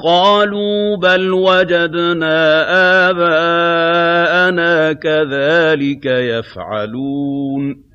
قَالُوا بَلْ وَجَدْنَا آبَاءَنَا كَذَٰلِكَ يَفْعَلُونَ.